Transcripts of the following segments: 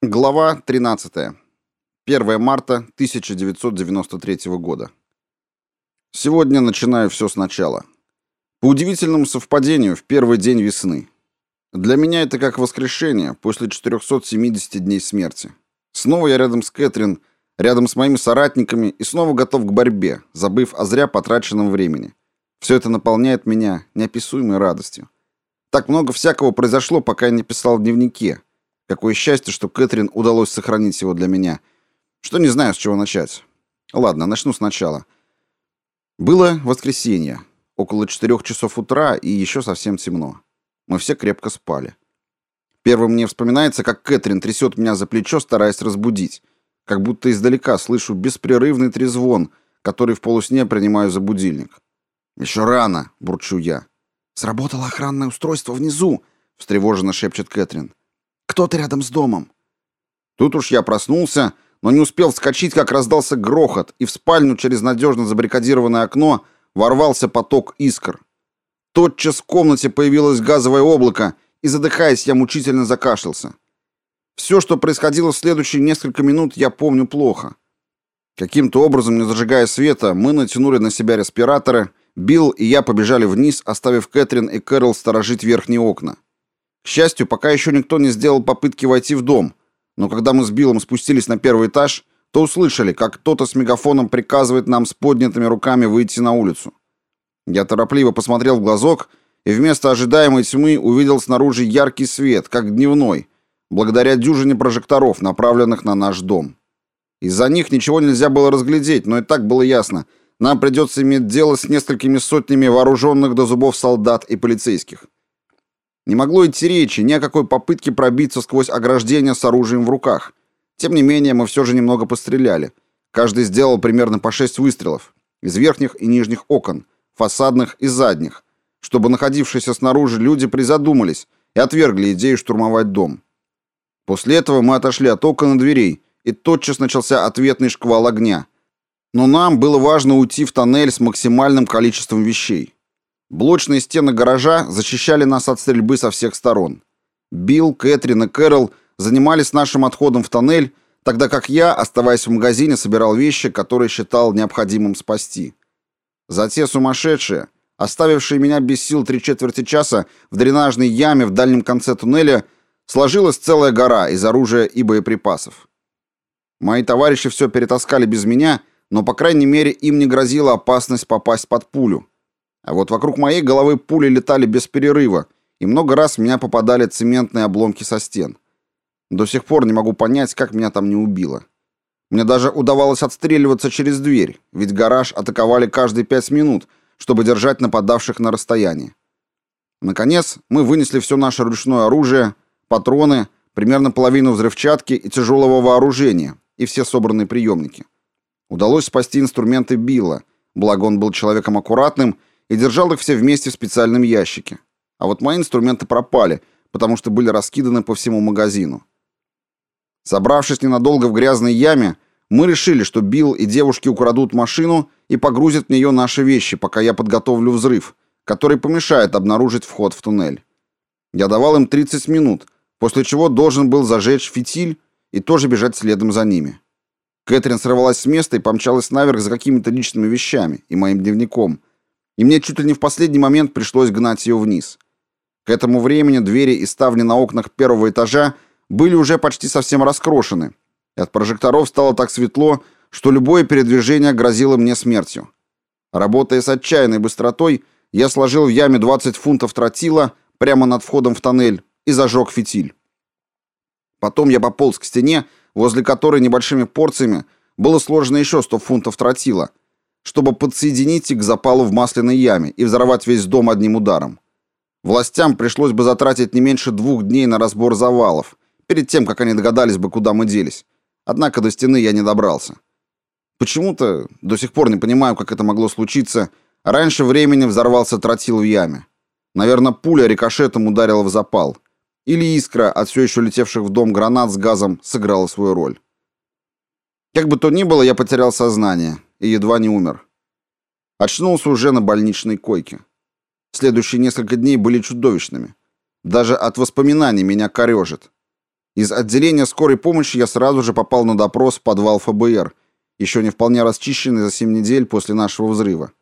Глава 13. 1 марта 1993 года. Сегодня начинаю все сначала. По удивительному совпадению, в первый день весны. Для меня это как воскрешение после 470 дней смерти. Снова я рядом с Кэтрин, рядом с моими соратниками и снова готов к борьбе, забыв о зря потраченном времени. Все это наполняет меня неописуемой радостью. Так много всякого произошло, пока я не писал в дневнике – Какое счастье, что Кэтрин удалось сохранить его для меня. Что не знаю, с чего начать. Ладно, начну сначала. Было воскресенье, около четырех часов утра и еще совсем темно. Мы все крепко спали. Первым мне вспоминается, как Кэтрин трясет меня за плечо, стараясь разбудить. Как будто издалека слышу беспрерывный трезвон, который в полусне принимаю за будильник. «Еще рано!» — бурчу я. «Сработало охранное устройство внизу!» — встревоженно шепчет Кэтрин. Кто-то рядом с домом. Тут уж я проснулся, но не успел вскочить, как раздался грохот, и в спальню через надежно забаррикадированное окно ворвался поток искр. Тотчас в комнате появилось газовое облако, и, задыхаясь, я мучительно закашлялся. Все, что происходило в следующие несколько минут, я помню плохо. Каким-то образом, не зажигая света, мы натянули на себя респираторы, Билл и я побежали вниз, оставив Кэтрин и Кэрол сторожить верхние окна. К счастью, пока еще никто не сделал попытки войти в дом, но когда мы с Биллом спустились на первый этаж, то услышали, как кто-то с мегафоном приказывает нам с поднятыми руками выйти на улицу. Я торопливо посмотрел в глазок и вместо ожидаемой тьмы увидел снаружи яркий свет, как дневной, благодаря дюжине прожекторов, направленных на наш дом. Из-за них ничего нельзя было разглядеть, но и так было ясно. Нам придется иметь дело с несколькими сотнями вооруженных до зубов солдат и полицейских. Не могло идти речи ни о какой попытке пробиться сквозь ограждение с оружием в руках. Тем не менее, мы все же немного постреляли. Каждый сделал примерно по шесть выстрелов. Из верхних и нижних окон, фасадных и задних, чтобы находившиеся снаружи люди призадумались и отвергли идею штурмовать дом. После этого мы отошли от окон и дверей, и тотчас начался ответный шквал огня. Но нам было важно уйти в тоннель с максимальным количеством вещей. Блочные стены гаража защищали нас от стрельбы со всех сторон. Билл, Кэтрин и Кэрол занимались нашим отходом в тоннель, тогда как я, оставаясь в магазине, собирал вещи, которые считал необходимым спасти. За те сумасшедшие, оставившие меня без сил три четверти часа в дренажной яме в дальнем конце туннеля, сложилась целая гора из оружия и боеприпасов. Мои товарищи все перетаскали без меня, но, по крайней мере, им не грозила опасность попасть под пулю. А вот вокруг моей головы пули летали без перерыва, и много раз в меня попадали цементные обломки со стен. До сих пор не могу понять, как меня там не убило. Мне даже удавалось отстреливаться через дверь, ведь гараж атаковали каждые пять минут, чтобы держать нападавших на расстоянии. Наконец, мы вынесли все наше ручное оружие, патроны, примерно половину взрывчатки и тяжелого вооружения, и все собранные приемники. Удалось спасти инструменты Билла, благо он был человеком аккуратным и держал их все вместе в специальном ящике. А вот мои инструменты пропали, потому что были раскиданы по всему магазину. Собравшись ненадолго в грязной яме, мы решили, что Билл и девушки украдут машину и погрузят в нее наши вещи, пока я подготовлю взрыв, который помешает обнаружить вход в туннель. Я давал им 30 минут, после чего должен был зажечь фитиль и тоже бежать следом за ними. Кэтрин сорвалась с места и помчалась наверх за какими-то личными вещами и моим дневником, и мне чуть ли не в последний момент пришлось гнать ее вниз. К этому времени двери и ставни на окнах первого этажа были уже почти совсем раскрошены, и от прожекторов стало так светло, что любое передвижение грозило мне смертью. Работая с отчаянной быстротой, я сложил в яме 20 фунтов тротила прямо над входом в тоннель и зажег фитиль. Потом я пополз к стене, возле которой небольшими порциями было сложено еще 100 фунтов тротила, чтобы подсоединить их к запалу в масляной яме и взорвать весь дом одним ударом. Властям пришлось бы затратить не меньше двух дней на разбор завалов, перед тем, как они догадались бы, куда мы делись. Однако до стены я не добрался. Почему-то, до сих пор не понимаю, как это могло случиться, раньше времени взорвался тротил в яме. Наверное, пуля рикошетом ударила в запал. Или искра от все еще летевших в дом гранат с газом сыграла свою роль. Как бы то ни было, я потерял сознание и едва не умер. Очнулся уже на больничной койке. Следующие несколько дней были чудовищными. Даже от воспоминаний меня корежит. Из отделения скорой помощи я сразу же попал на допрос в подвал ФБР, еще не вполне расчищенный за 7 недель после нашего взрыва.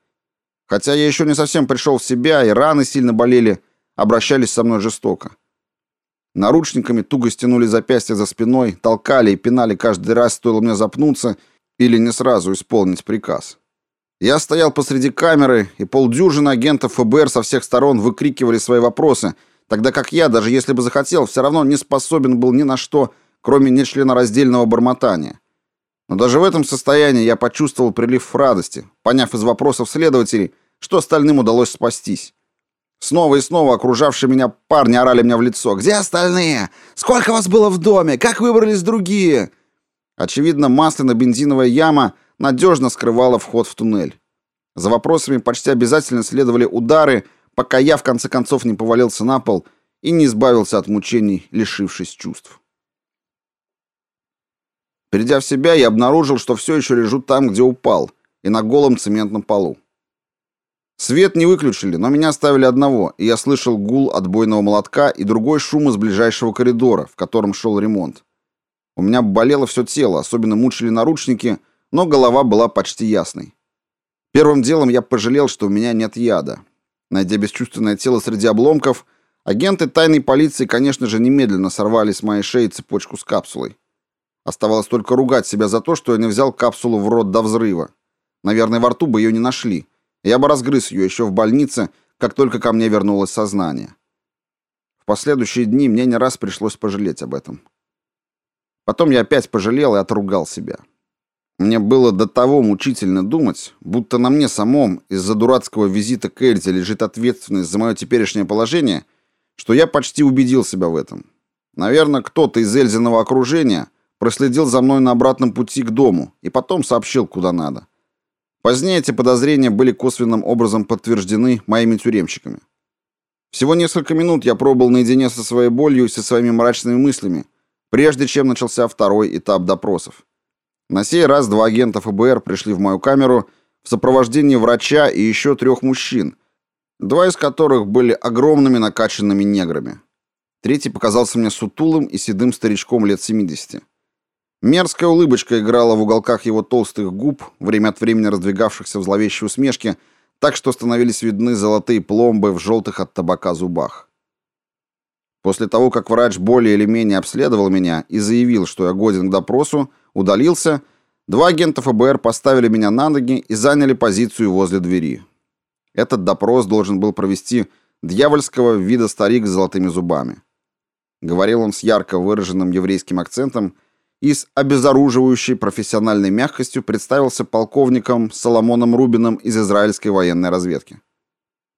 Хотя я еще не совсем пришел в себя, и раны сильно болели, обращались со мной жестоко. Наручниками туго стянули запястья за спиной, толкали и пинали каждый раз, стоило мне запнуться или не сразу исполнить приказ. Я стоял посреди камеры, и полдюжины агентов ФБР со всех сторон выкрикивали свои вопросы, тогда как я, даже если бы захотел, все равно не способен был ни на что, кроме нечленораздельного бормотания. Но даже в этом состоянии я почувствовал прилив радости, поняв из вопросов следователей, что остальным удалось спастись. Снова и снова окружавшие меня парни орали мне в лицо. «Где остальные? Сколько вас было в доме? Как выбрались другие?» Очевидно, масляно-бензиновая яма надежно скрывала вход в туннель. За вопросами почти обязательно следовали удары, пока я в конце концов не повалился на пол и не избавился от мучений, лишившись чувств. Придя в себя, я обнаружил, что все еще лежу там, где упал, и на голом цементном полу. Свет не выключили, но меня оставили одного, и я слышал гул отбойного молотка и другой шум из ближайшего коридора, в котором шел ремонт. У меня болело все тело, особенно мучили наручники, но голова была почти ясной. Первым делом я пожалел, что у меня нет яда. Найдя бесчувственное тело среди обломков, агенты тайной полиции, конечно же, немедленно сорвали с моей шеи цепочку с капсулой. Оставалось только ругать себя за то, что я не взял капсулу в рот до взрыва. Наверное, во рту бы ее не нашли. Я бы разгрыз ее еще в больнице, как только ко мне вернулось сознание. В последующие дни мне не раз пришлось пожалеть об этом. Потом я опять пожалел и отругал себя. Мне было до того мучительно думать, будто на мне самом из-за дурацкого визита к Эльзе лежит ответственность за мое теперешнее положение, что я почти убедил себя в этом. Наверное, кто-то из Эльзиного окружения проследил за мной на обратном пути к дому и потом сообщил, куда надо. Позднее эти подозрения были косвенным образом подтверждены моими тюремщиками. Всего несколько минут я пробыл наедине со своей болью и со своими мрачными мыслями, прежде чем начался второй этап допросов. На сей раз два агента ФБР пришли в мою камеру в сопровождении врача и еще трех мужчин, два из которых были огромными накачанными неграми. Третий показался мне сутулым и седым старичком лет 70. Мерзкая улыбочка играла в уголках его толстых губ, время от времени раздвигавшихся в зловещей усмешке, так что становились видны золотые пломбы в желтых от табака зубах. После того, как врач более или менее обследовал меня и заявил, что я годен к допросу, удалился, два агента ФБР поставили меня на ноги и заняли позицию возле двери. Этот допрос должен был провести дьявольского вида старик с золотыми зубами. Говорил он с ярко выраженным еврейским акцентом и с обезоруживающей профессиональной мягкостью представился полковником Соломоном Рубином из израильской военной разведки.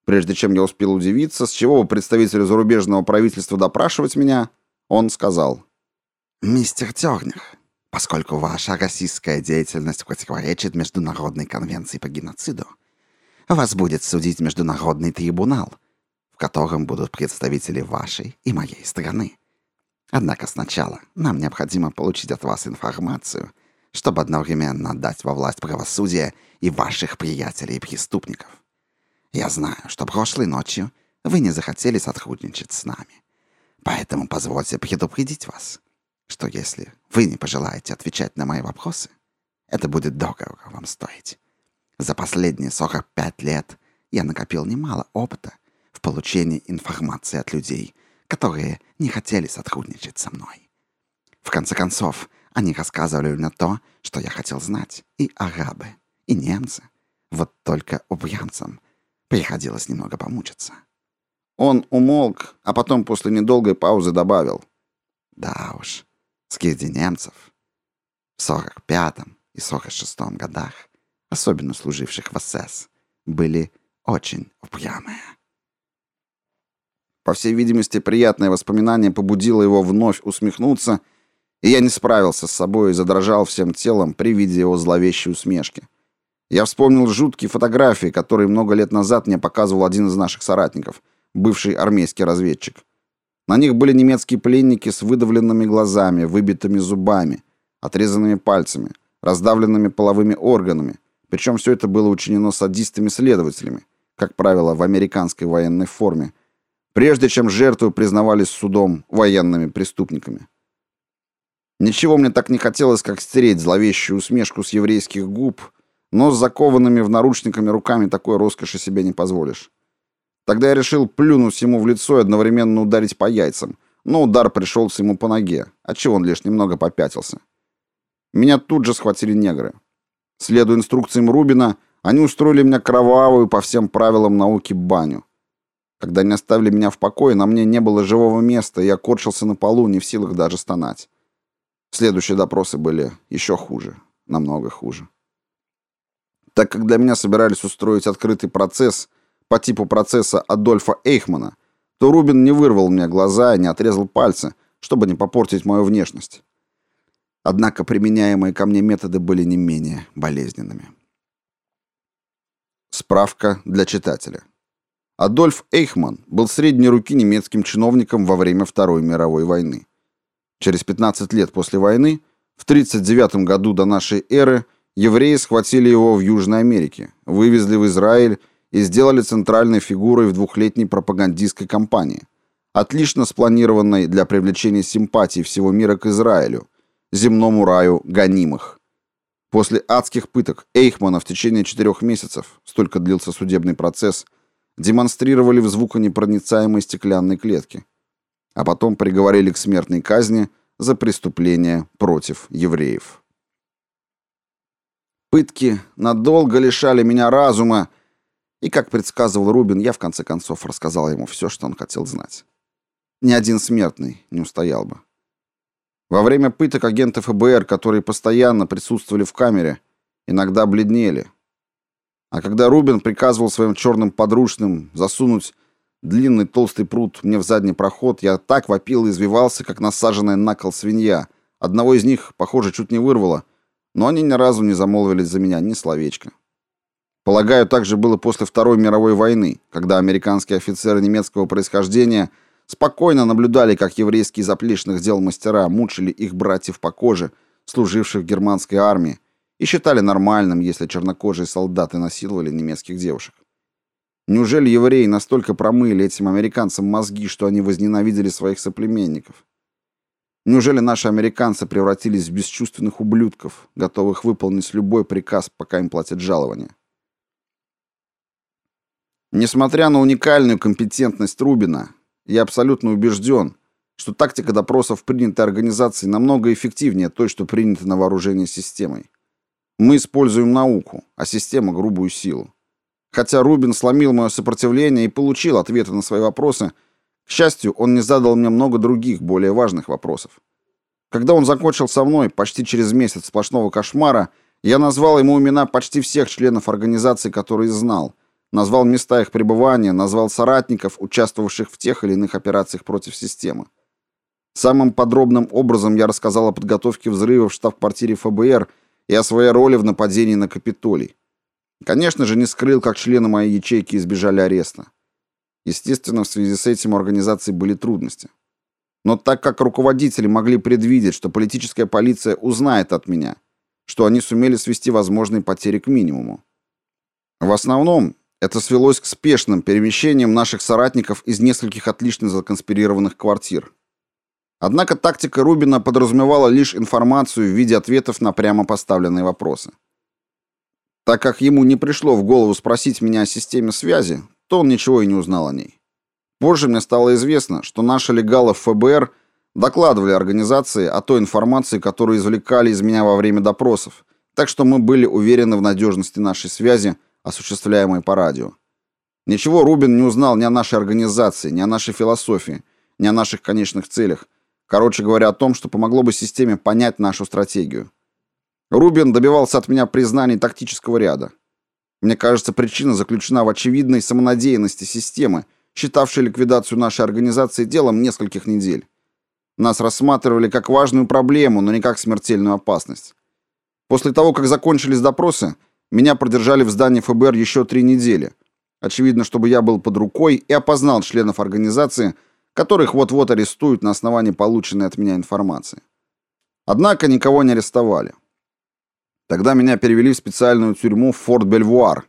Прежде чем я успел удивиться, с чего бы представителю зарубежного правительства допрашивать меня, он сказал. «Мистер Тернер, поскольку ваша российская деятельность противоречит Международной конвенции по геноциду, вас будет судить Международный трибунал, в котором будут представители вашей и моей страны. Однако сначала нам необходимо получить от вас информацию, чтобы одновременно отдать во власть правосудия и ваших приятелей и. Я знаю, что прошлой ночью вы не захотели сотрудничать с нами. Поэтому позвольте предупредить вас, что если вы не пожелаете отвечать на мои вопросы, это будет дорого вам стоить. За последние 45 лет я накопил немало опыта в получении информации от людей — которые не хотели сотрудничать со мной. В конце концов, они рассказывали мне то, что я хотел знать. И арабы, и немцы. Вот только упрямцам приходилось немного помучиться. Он умолк, а потом после недолгой паузы добавил. Да уж, среди немцев в 45-м и 46-м годах, особенно служивших в СС, были очень упрямые. По всей видимости, приятное воспоминание побудило его вновь усмехнуться, и я не справился с собой и задрожал всем телом при виде его зловещей усмешки. Я вспомнил жуткие фотографии, которые много лет назад мне показывал один из наших соратников, бывший армейский разведчик. На них были немецкие пленники с выдавленными глазами, выбитыми зубами, отрезанными пальцами, раздавленными половыми органами, причем все это было учинено садистами-следователями, как правило, в американской военной форме, прежде чем жертвы признавались судом военными преступниками. Ничего мне так не хотелось, как стереть зловещую усмешку с еврейских губ, но с закованными в наручниками руками такой роскоши себе не позволишь. Тогда я решил плюнуть ему в лицо и одновременно ударить по яйцам, но удар пришелся ему по ноге, отчего он лишь немного попятился. Меня тут же схватили негры. Следуя инструкциям Рубина, они устроили меня кровавую по всем правилам науки баню. Когда они оставили меня в покое, на мне не было живого места, я корчился на полу, не в силах даже стонать. Следующие допросы были еще хуже, намного хуже. Так как для меня собирались устроить открытый процесс по типу процесса Адольфа Эйхмана, то Рубин не вырвал мне глаза и не отрезал пальцы, чтобы не попортить мою внешность. Однако применяемые ко мне методы были не менее болезненными. Справка для читателя. Адольф Эйхман был средней руки немецким чиновником во время Второй мировой войны. Через 15 лет после войны, в 1939 году до нашей эры, евреи схватили его в Южной Америке, вывезли в Израиль и сделали центральной фигурой в двухлетней пропагандистской кампании, отлично спланированной для привлечения симпатий всего мира к Израилю, земному раю гонимых. После адских пыток Эйхмана в течение четырех месяцев, столько длился судебный процесс, демонстрировали в звуконепроницаемой стеклянной клетке а потом приговорили к смертной казни за преступление против евреев. Пытки надолго лишали меня разума, и, как предсказывал Рубин, я в конце концов рассказал ему все, что он хотел знать. Ни один смертный не устоял бы. Во время пыток агенты ФБР, которые постоянно присутствовали в камере, иногда бледнели. А когда Рубин приказывал своим черным подручным засунуть длинный толстый пруд мне в задний проход, я так вопил и извивался, как насаженная на кол свинья. Одного из них, похоже, чуть не вырвало, но они ни разу не замолвились за меня ни словечко. Полагаю, так же было после Второй мировой войны, когда американские офицеры немецкого происхождения спокойно наблюдали, как еврейские заплечных дел мастера мучили их братьев по коже, служивших в германской армии, и считали нормальным, если чернокожие солдаты насиловали немецких девушек. Неужели евреи настолько промыли этим американцам мозги, что они возненавидели своих соплеменников? Неужели наши американцы превратились в бесчувственных ублюдков, готовых выполнить любой приказ, пока им платят жалования? Несмотря на уникальную компетентность Рубина, я абсолютно убежден, что тактика допросов принятой организацией намного эффективнее той, что принята на вооружение системой. Мы используем науку, а система — грубую силу. Хотя Рубин сломил мое сопротивление и получил ответы на свои вопросы, к счастью, он не задал мне много других, более важных вопросов. Когда он закончил со мной почти через месяц сплошного кошмара, я назвал ему имена почти всех членов организации, которые знал, назвал места их пребывания, назвал соратников, участвовавших в тех или иных операциях против системы. Самым подробным образом я рассказал о подготовке взрыва в штаб-квартире ФБР и о своей роли в нападении на Капитолий. Конечно же, не скрыл, как члены моей ячейки избежали ареста. Естественно, в связи с этим у организации были трудности. Но так как руководители могли предвидеть, что политическая полиция узнает от меня, что они сумели свести возможные потери к минимуму. В основном это свелось к спешным перемещениям наших соратников из нескольких отлично законспирированных квартир. Однако тактика Рубина подразумевала лишь информацию в виде ответов на прямо поставленные вопросы. Так как ему не пришло в голову спросить меня о системе связи, то он ничего и не узнал о ней. Позже мне стало известно, что наши легалы ФБР докладывали организации о той информации, которую извлекали из меня во время допросов, так что мы были уверены в надежности нашей связи, осуществляемой по радио. Ничего Рубин не узнал ни о нашей организации, ни о нашей философии, ни о наших конечных целях. Короче говоря, о том, что помогло бы системе понять нашу стратегию. Рубин добивался от меня признаний тактического ряда. Мне кажется, причина заключена в очевидной самонадеянности системы, считавшей ликвидацию нашей организации делом нескольких недель. Нас рассматривали как важную проблему, но не как смертельную опасность. После того, как закончились допросы, меня продержали в здании ФБР еще три недели. Очевидно, чтобы я был под рукой и опознал членов организации, которых вот-вот арестуют на основании полученной от меня информации. Однако никого не арестовали. Тогда меня перевели в специальную тюрьму в Форт Бельвуар,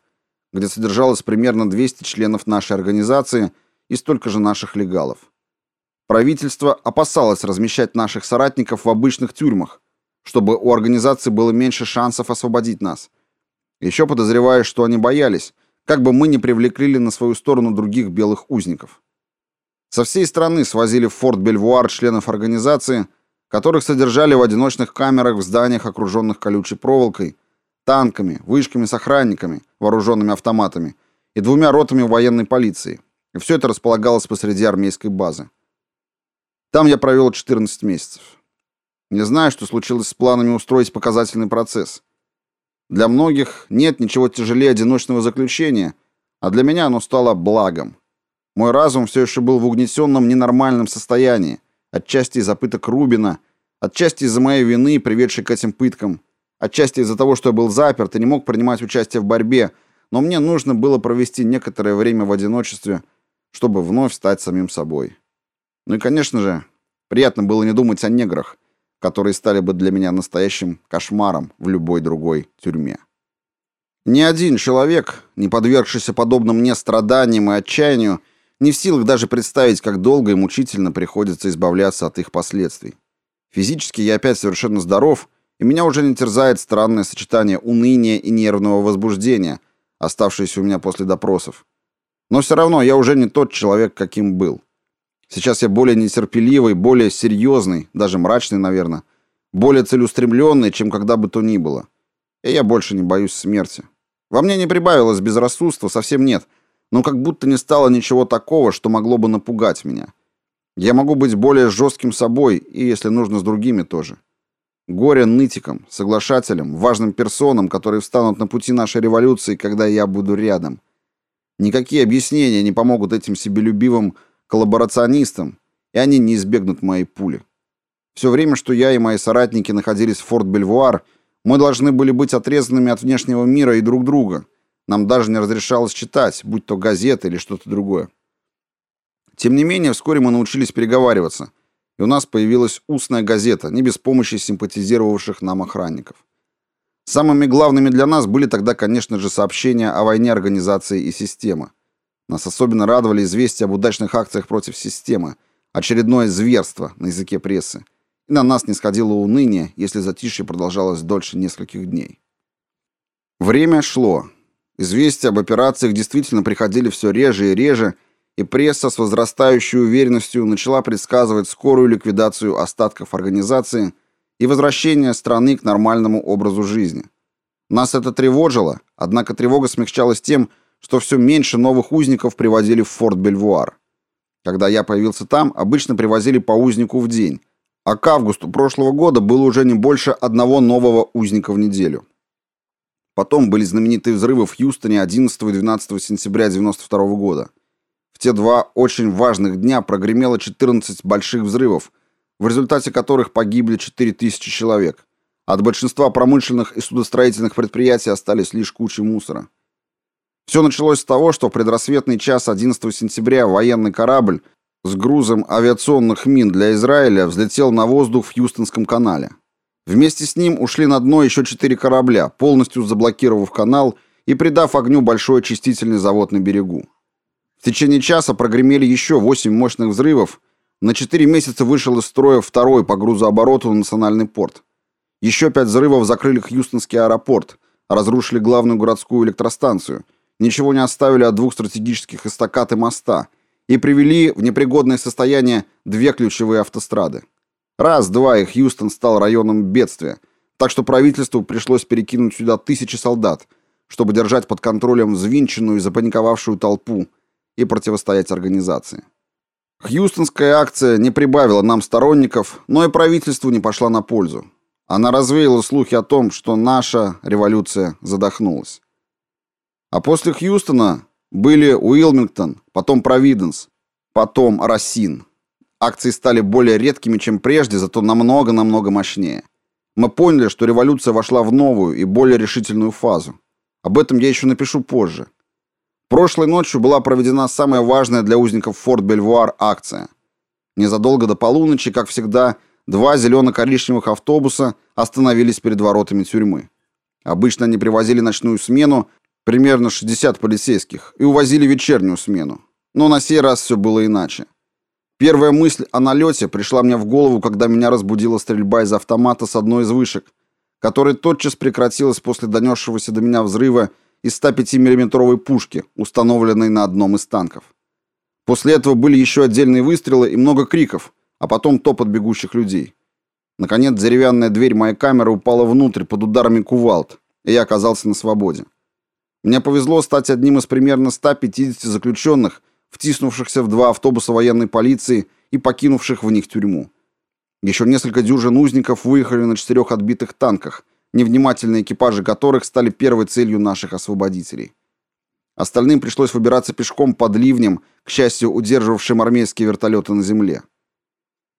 где содержалось примерно 200 членов нашей организации и столько же наших легалов. Правительство опасалось размещать наших соратников в обычных тюрьмах, чтобы у организации было меньше шансов освободить нас. Еще подозреваю, что они боялись, как бы мы не привлекли на свою сторону других белых узников. Со всей страны свозили в форт Бельвуар членов организации, которых содержали в одиночных камерах в зданиях, окруженных колючей проволокой, танками, вышками с охранниками, вооруженными автоматами и двумя ротами военной полиции. И все это располагалось посреди армейской базы. Там я провел 14 месяцев. Не знаю, что случилось с планами устроить показательный процесс. Для многих нет ничего тяжелее одиночного заключения, а для меня оно стало благом. Мой разум все еще был в угнетенном ненормальном состоянии, отчасти из-за пыток Рубина, отчасти из-за моей вины, приведшей к этим пыткам, отчасти из-за того, что я был заперт и не мог принимать участие в борьбе, но мне нужно было провести некоторое время в одиночестве, чтобы вновь стать самим собой. Ну и, конечно же, приятно было не думать о неграх, которые стали бы для меня настоящим кошмаром в любой другой тюрьме. Ни один человек, не подвергшийся подобным мне страданиям и отчаянию, не в силах даже представить, как долго и мучительно приходится избавляться от их последствий. Физически я опять совершенно здоров, и меня уже не терзает странное сочетание уныния и нервного возбуждения, оставшееся у меня после допросов. Но все равно я уже не тот человек, каким был. Сейчас я более нетерпеливый, более серьезный, даже мрачный, наверное, более целеустремленный, чем когда бы то ни было. И я больше не боюсь смерти. Во мне не прибавилось безрассудства, совсем нет, но как будто не стало ничего такого, что могло бы напугать меня. Я могу быть более жестким собой и, если нужно, с другими тоже. Горе нытиком, соглашателем, важным персонам, которые встанут на пути нашей революции, когда я буду рядом. Никакие объяснения не помогут этим себелюбивым коллаборационистам, и они не избегнут моей пули. Все время, что я и мои соратники находились в форт Бельвуар, мы должны были быть отрезанными от внешнего мира и друг друга. Нам даже не разрешалось читать, будь то газеты или что-то другое. Тем не менее, вскоре мы научились переговариваться, и у нас появилась устная газета, не без помощи симпатизировавших нам охранников. Самыми главными для нас были тогда, конечно же, сообщения о войне организации и системы. Нас особенно радовали известия об удачных акциях против системы, очередное зверство на языке прессы. И на нас не сходило уныние, если затишье продолжалось дольше нескольких дней. Время шло. Известия об операциях действительно приходили все реже и реже, и пресса с возрастающей уверенностью начала предсказывать скорую ликвидацию остатков организации и возвращение страны к нормальному образу жизни. Нас это тревожило, однако тревога смягчалась тем, что все меньше новых узников приводили в форт Бельвуар. Когда я появился там, обычно привозили по узнику в день, а к августу прошлого года было уже не больше одного нового узника в неделю. Потом были знаменитые взрывы в Хьюстоне 11 и 12 сентября 92 года. В те два очень важных дня прогремело 14 больших взрывов, в результате которых погибли 4000 человек. От большинства промышленных и судостроительных предприятий остались лишь кучи мусора. Все началось с того, что в предрассветный час 11 сентября военный корабль с грузом авиационных мин для Израиля взлетел на воздух в Хьюстонском канале. Вместе с ним ушли на дно еще четыре корабля, полностью заблокировав канал и придав огню большой очистительный завод на берегу. В течение часа прогремели еще восемь мощных взрывов. На четыре месяца вышел из строя второй по грузообороту национальный порт. Еще пять взрывов закрыли Хьюстонский аэропорт, разрушили главную городскую электростанцию – ничего не оставили от двух стратегических эстакад и моста и привели в непригодное состояние две ключевые автострады. Раз-два и Хьюстон стал районом бедствия, так что правительству пришлось перекинуть сюда тысячи солдат, чтобы держать под контролем взвинченную и запаниковавшую толпу и противостоять организации. Хьюстонская акция не прибавила нам сторонников, но и правительству не пошла на пользу. Она развеяла слухи о том, что наша революция задохнулась. А после Хьюстона были Уилмингтон, потом Провиденс, потом Рассин. Акции стали более редкими, чем прежде, зато намного-намного мощнее. Мы поняли, что революция вошла в новую и более решительную фазу. Об этом я еще напишу позже. Прошлой ночью была проведена самая важная для узников Форт Бельвуар акция. Незадолго до полуночи, как всегда, два зелено-коричневых автобуса остановились перед воротами тюрьмы. Обычно они привозили ночную смену, примерно 60 полицейских, и увозили вечернюю смену. Но на сей раз все было иначе. Первая мысль о налете пришла мне в голову, когда меня разбудила стрельба из автомата с одной из вышек, которая тотчас прекратилась после донесшегося до меня взрыва из 105 миллиметровой пушки, установленной на одном из танков. После этого были еще отдельные выстрелы и много криков, а потом топот бегущих людей. Наконец, деревянная дверь моей камеры упала внутрь под ударами кувалд, и я оказался на свободе. Мне повезло стать одним из примерно 150 заключенных, втиснувшихся в два автобуса военной полиции и покинувших в них тюрьму. Еще несколько дюжин узников выехали на четырех отбитых танках, невнимательные экипажи которых стали первой целью наших освободителей. Остальным пришлось выбираться пешком под ливнем, к счастью, удерживавшим армейские вертолеты на земле.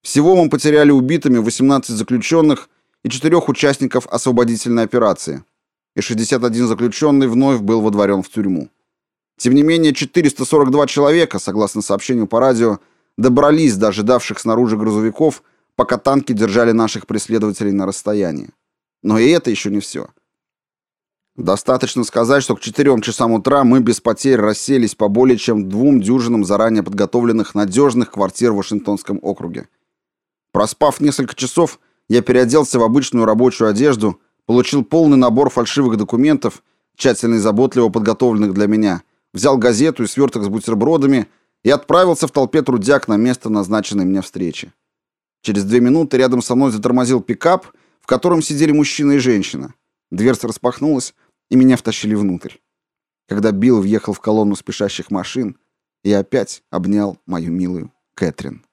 Всего мы потеряли убитыми 18 заключенных и четырех участников освободительной операции, и 61 заключенный вновь был водворен в тюрьму. Тем не менее, 442 человека, согласно сообщению по радио, добрались до ожидавших снаружи грузовиков, пока танки держали наших преследователей на расстоянии. Но и это еще не все. Достаточно сказать, что к 4 часам утра мы без потерь расселись по более чем двум дюжинам заранее подготовленных надежных квартир в Вашингтонском округе. Проспав несколько часов, я переоделся в обычную рабочую одежду, получил полный набор фальшивых документов, тщательно и заботливо подготовленных для меня, взял газету и сверток с бутербродами и отправился в толпе трудяг на место назначенной мне встречи. Через две минуты рядом со мной затормозил пикап, в котором сидели мужчина и женщина. Дверца распахнулась, и меня втащили внутрь. Когда Билл въехал в колонну спешащих машин, я опять обнял мою милую Кэтрин.